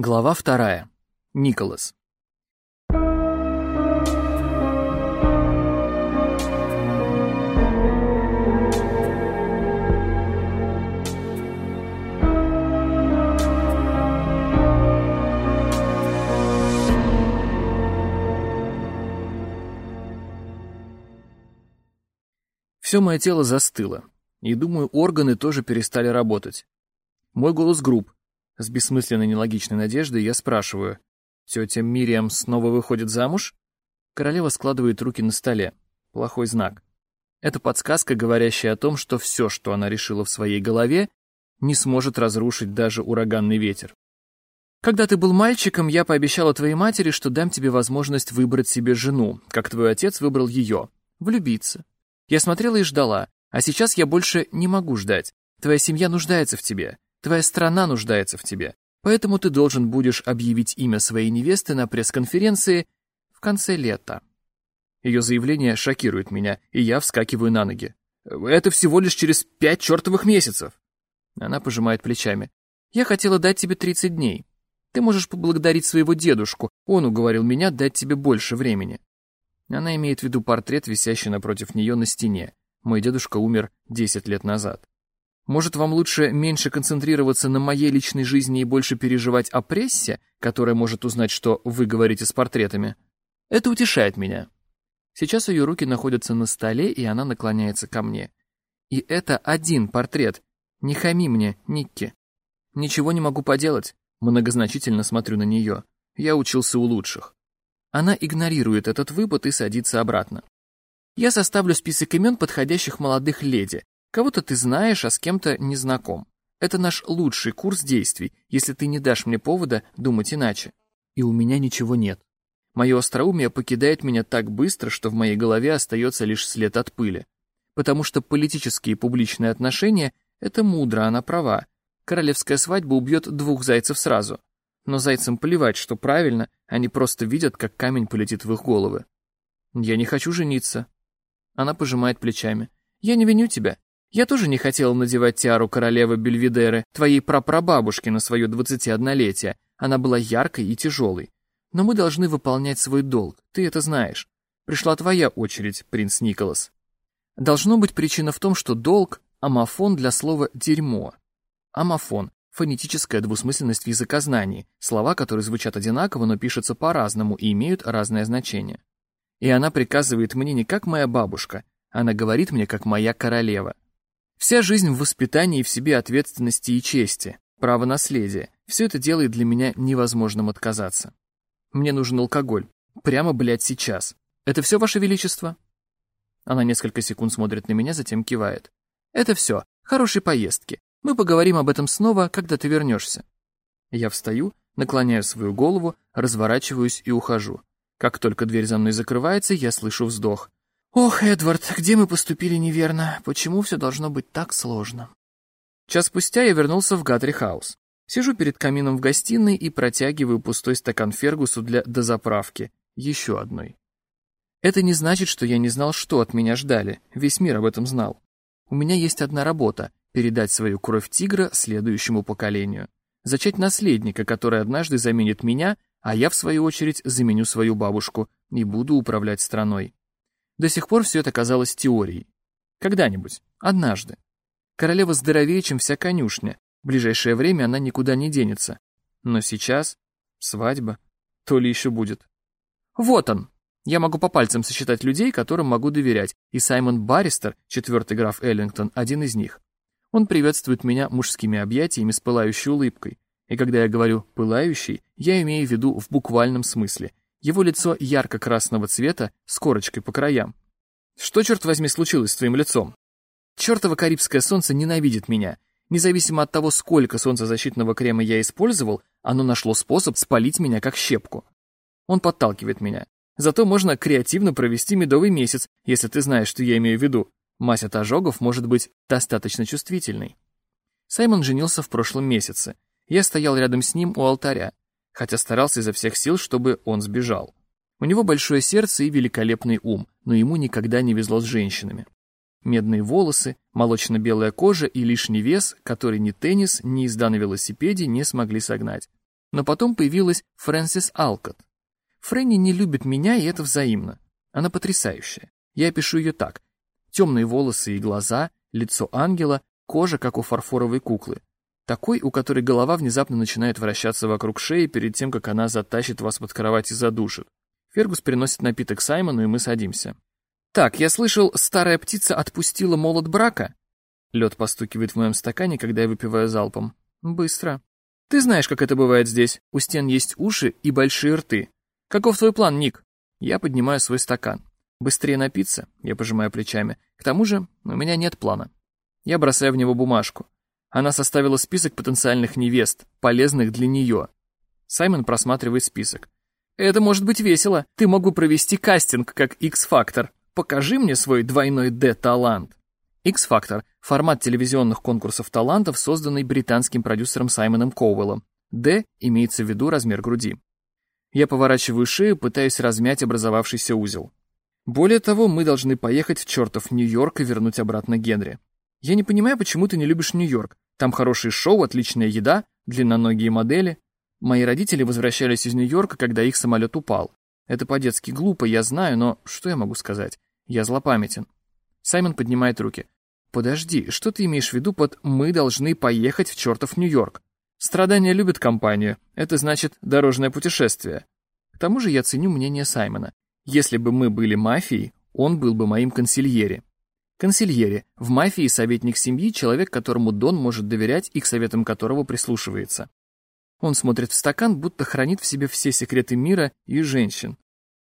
Глава вторая. Николас. Все мое тело застыло, и, думаю, органы тоже перестали работать. Мой голос груб, с бессмысленной нелогичной надеждой я спрашиваю. «Тетя Мириам снова выходит замуж?» Королева складывает руки на столе. Плохой знак. Это подсказка, говорящая о том, что все, что она решила в своей голове, не сможет разрушить даже ураганный ветер. Когда ты был мальчиком, я пообещала твоей матери, что дам тебе возможность выбрать себе жену, как твой отец выбрал ее. Влюбиться. Я смотрела и ждала, а сейчас я больше не могу ждать. Твоя семья нуждается в тебе. Твоя страна нуждается в тебе, поэтому ты должен будешь объявить имя своей невесты на пресс-конференции в конце лета. Ее заявление шокирует меня, и я вскакиваю на ноги. Это всего лишь через пять чертовых месяцев. Она пожимает плечами. Я хотела дать тебе 30 дней. Ты можешь поблагодарить своего дедушку, он уговорил меня дать тебе больше времени. Она имеет в виду портрет, висящий напротив нее на стене. Мой дедушка умер 10 лет назад. Может, вам лучше меньше концентрироваться на моей личной жизни и больше переживать о прессе, которая может узнать, что вы говорите с портретами? Это утешает меня. Сейчас ее руки находятся на столе, и она наклоняется ко мне. И это один портрет. Не хами мне, Никки. Ничего не могу поделать. Многозначительно смотрю на нее. Я учился у лучших. Она игнорирует этот выпад и садится обратно. Я составлю список имен подходящих молодых леди, Кого-то ты знаешь, а с кем-то не знаком. Это наш лучший курс действий, если ты не дашь мне повода думать иначе. И у меня ничего нет. Мое остроумие покидает меня так быстро, что в моей голове остается лишь след от пыли. Потому что политические и публичные отношения — это мудро, она права. Королевская свадьба убьет двух зайцев сразу. Но зайцам плевать, что правильно, они просто видят, как камень полетит в их головы. Я не хочу жениться. Она пожимает плечами. Я не виню тебя. Я тоже не хотела надевать тиару королевы Бельведеры, твоей прапрабабушки, на свое двадцатиоднолетие. Она была яркой и тяжелой. Но мы должны выполнять свой долг, ты это знаешь. Пришла твоя очередь, принц Николас. Должно быть причина в том, что долг — амофон для слова «дерьмо». Амофон — фонетическая двусмысленность в языкознании, слова, которые звучат одинаково, но пишутся по-разному и имеют разное значение. И она приказывает мне не как моя бабушка, она говорит мне как моя королева. Вся жизнь в воспитании в себе ответственности и чести, право наследия. Все это делает для меня невозможным отказаться. Мне нужен алкоголь. Прямо, блядь, сейчас. Это все, Ваше Величество? Она несколько секунд смотрит на меня, затем кивает. Это все. Хорошей поездки. Мы поговорим об этом снова, когда ты вернешься. Я встаю, наклоняю свою голову, разворачиваюсь и ухожу. Как только дверь за мной закрывается, я слышу вздох. «Ох, Эдвард, где мы поступили неверно? Почему все должно быть так сложно?» Час спустя я вернулся в Гатри Хаус. Сижу перед камином в гостиной и протягиваю пустой стакан Фергусу для дозаправки. Еще одной. Это не значит, что я не знал, что от меня ждали. Весь мир об этом знал. У меня есть одна работа — передать свою кровь тигра следующему поколению. Зачать наследника, который однажды заменит меня, а я, в свою очередь, заменю свою бабушку и буду управлять страной. До сих пор все это казалось теорией. Когда-нибудь, однажды. Королева здоровее, чем вся конюшня. В ближайшее время она никуда не денется. Но сейчас свадьба. То ли еще будет. Вот он. Я могу по пальцам сосчитать людей, которым могу доверять, и Саймон Барристер, четвертый граф Эллингтон, один из них. Он приветствует меня мужскими объятиями с пылающей улыбкой. И когда я говорю «пылающий», я имею в виду в буквальном смысле. Его лицо ярко-красного цвета с корочкой по краям. Что, черт возьми, случилось с твоим лицом? Чертово карибское солнце ненавидит меня. Независимо от того, сколько солнцезащитного крема я использовал, оно нашло способ спалить меня как щепку. Он подталкивает меня. Зато можно креативно провести медовый месяц, если ты знаешь, что я имею в виду. Мазь от ожогов может быть достаточно чувствительной. Саймон женился в прошлом месяце. Я стоял рядом с ним у алтаря хотя старался изо всех сил, чтобы он сбежал. У него большое сердце и великолепный ум, но ему никогда не везло с женщинами. Медные волосы, молочно-белая кожа и лишний вес, который ни теннис, ни езда на велосипеде не смогли согнать. Но потом появилась Фрэнсис Алкот. Фрэнни не любит меня, и это взаимно. Она потрясающая. Я пишу ее так. Темные волосы и глаза, лицо ангела, кожа, как у фарфоровой куклы. Такой, у которой голова внезапно начинает вращаться вокруг шеи перед тем, как она затащит вас под кровать и задушит. Фергус приносит напиток Саймону, и мы садимся. «Так, я слышал, старая птица отпустила молот брака?» Лед постукивает в моем стакане, когда я выпиваю залпом. «Быстро. Ты знаешь, как это бывает здесь. У стен есть уши и большие рты. Каков твой план, Ник?» Я поднимаю свой стакан. Быстрее напиться, я пожимаю плечами. К тому же у меня нет плана. Я бросаю в него бумажку. Она составила список потенциальных невест, полезных для нее. Саймон просматривает список. «Это может быть весело. Ты могу провести кастинг, как X-фактор. Покажи мне свой двойной D-талант». X-фактор — формат телевизионных конкурсов талантов, созданный британским продюсером Саймоном Коуэллом. D имеется в виду размер груди. Я поворачиваю шею, пытаясь размять образовавшийся узел. Более того, мы должны поехать в чертов Нью-Йорк и вернуть обратно Генри. Я не понимаю, почему ты не любишь Нью-Йорк. Там хорошие шоу, отличная еда, длинноногие модели. Мои родители возвращались из Нью-Йорка, когда их самолет упал. Это по-детски глупо, я знаю, но что я могу сказать? Я злопамятен. Саймон поднимает руки. Подожди, что ты имеешь в виду под «мы должны поехать в чертов Нью-Йорк»? Страдания любят компанию. Это значит дорожное путешествие. К тому же я ценю мнение Саймона. Если бы мы были мафией, он был бы моим консильери. Консильери. В мафии советник семьи – человек, которому Дон может доверять и к советам которого прислушивается. Он смотрит в стакан, будто хранит в себе все секреты мира и женщин.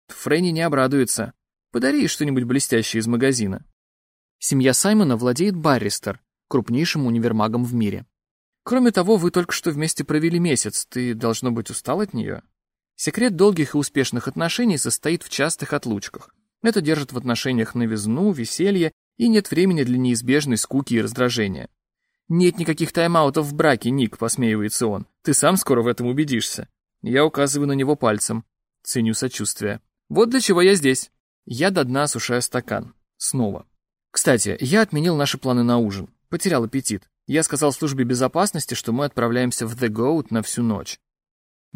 Фрэнни не обрадуется. Подари ей что-нибудь блестящее из магазина. Семья Саймона владеет Барристер, крупнейшим универмагом в мире. Кроме того, вы только что вместе провели месяц, ты, должно быть, устал от нее? Секрет долгих и успешных отношений состоит в частых отлучках. Это держит в отношениях новизну, веселье и нет времени для неизбежной скуки и раздражения. «Нет никаких тайм-аутов в браке, Ник», — посмеивается он. «Ты сам скоро в этом убедишься». Я указываю на него пальцем. Ценю сочувствие. «Вот для чего я здесь». Я до дна осушаю стакан. Снова. Кстати, я отменил наши планы на ужин. Потерял аппетит. Я сказал службе безопасности, что мы отправляемся в The Goat на всю ночь.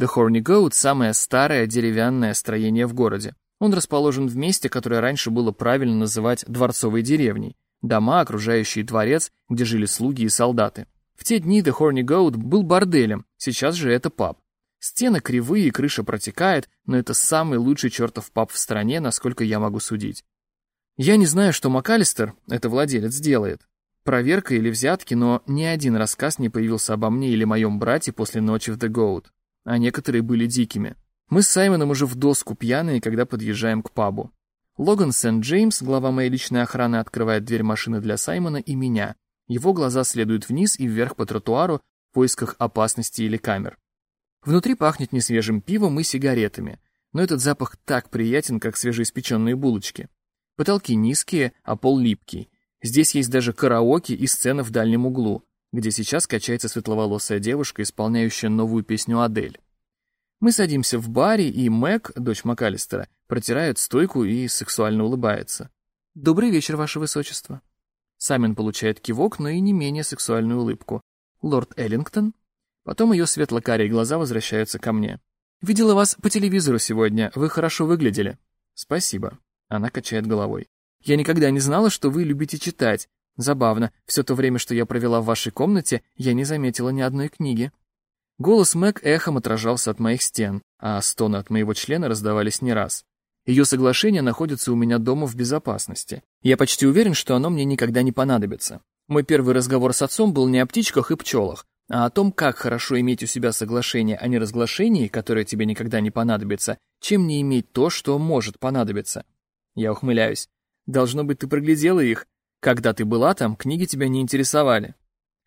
The Horny Goat — самое старое деревянное строение в городе. Он расположен в месте, которое раньше было правильно называть дворцовой деревней. Дома, окружающие дворец, где жили слуги и солдаты. В те дни The Horny Goat был борделем, сейчас же это паб. Стены кривые, крыша протекает, но это самый лучший чертов паб в стране, насколько я могу судить. Я не знаю, что МакАлистер, это владелец, делает. Проверка или взятки, но ни один рассказ не появился обо мне или моем брате после ночи в The Goat, а некоторые были дикими. Мы с Саймоном уже в доску пьяные, когда подъезжаем к пабу. Логан Сент-Джеймс, глава моей личной охраны, открывает дверь машины для Саймона и меня. Его глаза следуют вниз и вверх по тротуару в поисках опасности или камер. Внутри пахнет несвежим пивом и сигаретами, но этот запах так приятен, как свежеиспеченные булочки. Потолки низкие, а пол липкий, Здесь есть даже караоке и сцена в дальнем углу, где сейчас качается светловолосая девушка, исполняющая новую песню Адель. Мы садимся в баре, и Мэг, дочь МакАлистера, протирает стойку и сексуально улыбается. «Добрый вечер, ваше высочество». Самин получает кивок, но и не менее сексуальную улыбку. «Лорд Эллингтон?» Потом ее светло-карие глаза возвращаются ко мне. «Видела вас по телевизору сегодня, вы хорошо выглядели». «Спасибо». Она качает головой. Я никогда не знала, что вы любите читать. Забавно, все то время, что я провела в вашей комнате, я не заметила ни одной книги». Голос Мэг эхом отражался от моих стен, а стоны от моего члена раздавались не раз. Ее соглашение находится у меня дома в безопасности. Я почти уверен, что оно мне никогда не понадобится. Мой первый разговор с отцом был не о птичках и пчелах, а о том, как хорошо иметь у себя соглашение о неразглашении, которое тебе никогда не понадобится, чем не иметь то, что может понадобиться. Я ухмыляюсь. Должно быть, ты проглядела их. Когда ты была там, книги тебя не интересовали.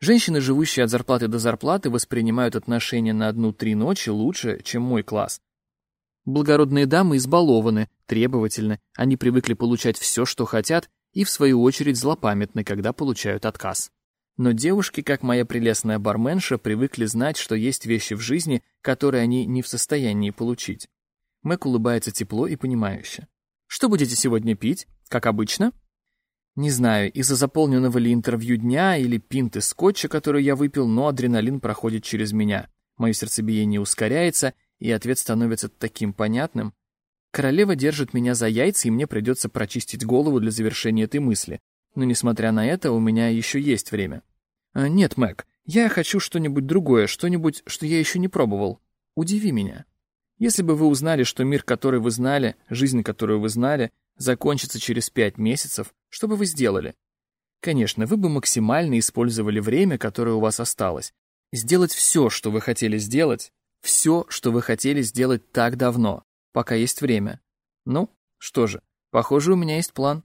Женщины, живущие от зарплаты до зарплаты, воспринимают отношения на одну-три ночи лучше, чем мой класс. Благородные дамы избалованы, требовательны, они привыкли получать все, что хотят, и в свою очередь злопамятны, когда получают отказ. Но девушки, как моя прелестная барменша, привыкли знать, что есть вещи в жизни, которые они не в состоянии получить. Мэг улыбается тепло и понимающе. «Что будете сегодня пить?» Как обычно? Не знаю, из-за заполненного ли интервью дня или пинты скотча, который я выпил, но адреналин проходит через меня. Мое сердцебиение ускоряется, и ответ становится таким понятным. Королева держит меня за яйца, и мне придется прочистить голову для завершения этой мысли. Но, несмотря на это, у меня еще есть время. А, нет, Мэг, я хочу что-нибудь другое, что-нибудь, что я еще не пробовал. Удиви меня. Если бы вы узнали, что мир, который вы знали, жизнь, которую вы знали, закончится через пять месяцев, что бы вы сделали? Конечно, вы бы максимально использовали время, которое у вас осталось. Сделать все, что вы хотели сделать, все, что вы хотели сделать так давно, пока есть время. Ну, что же, похоже, у меня есть план.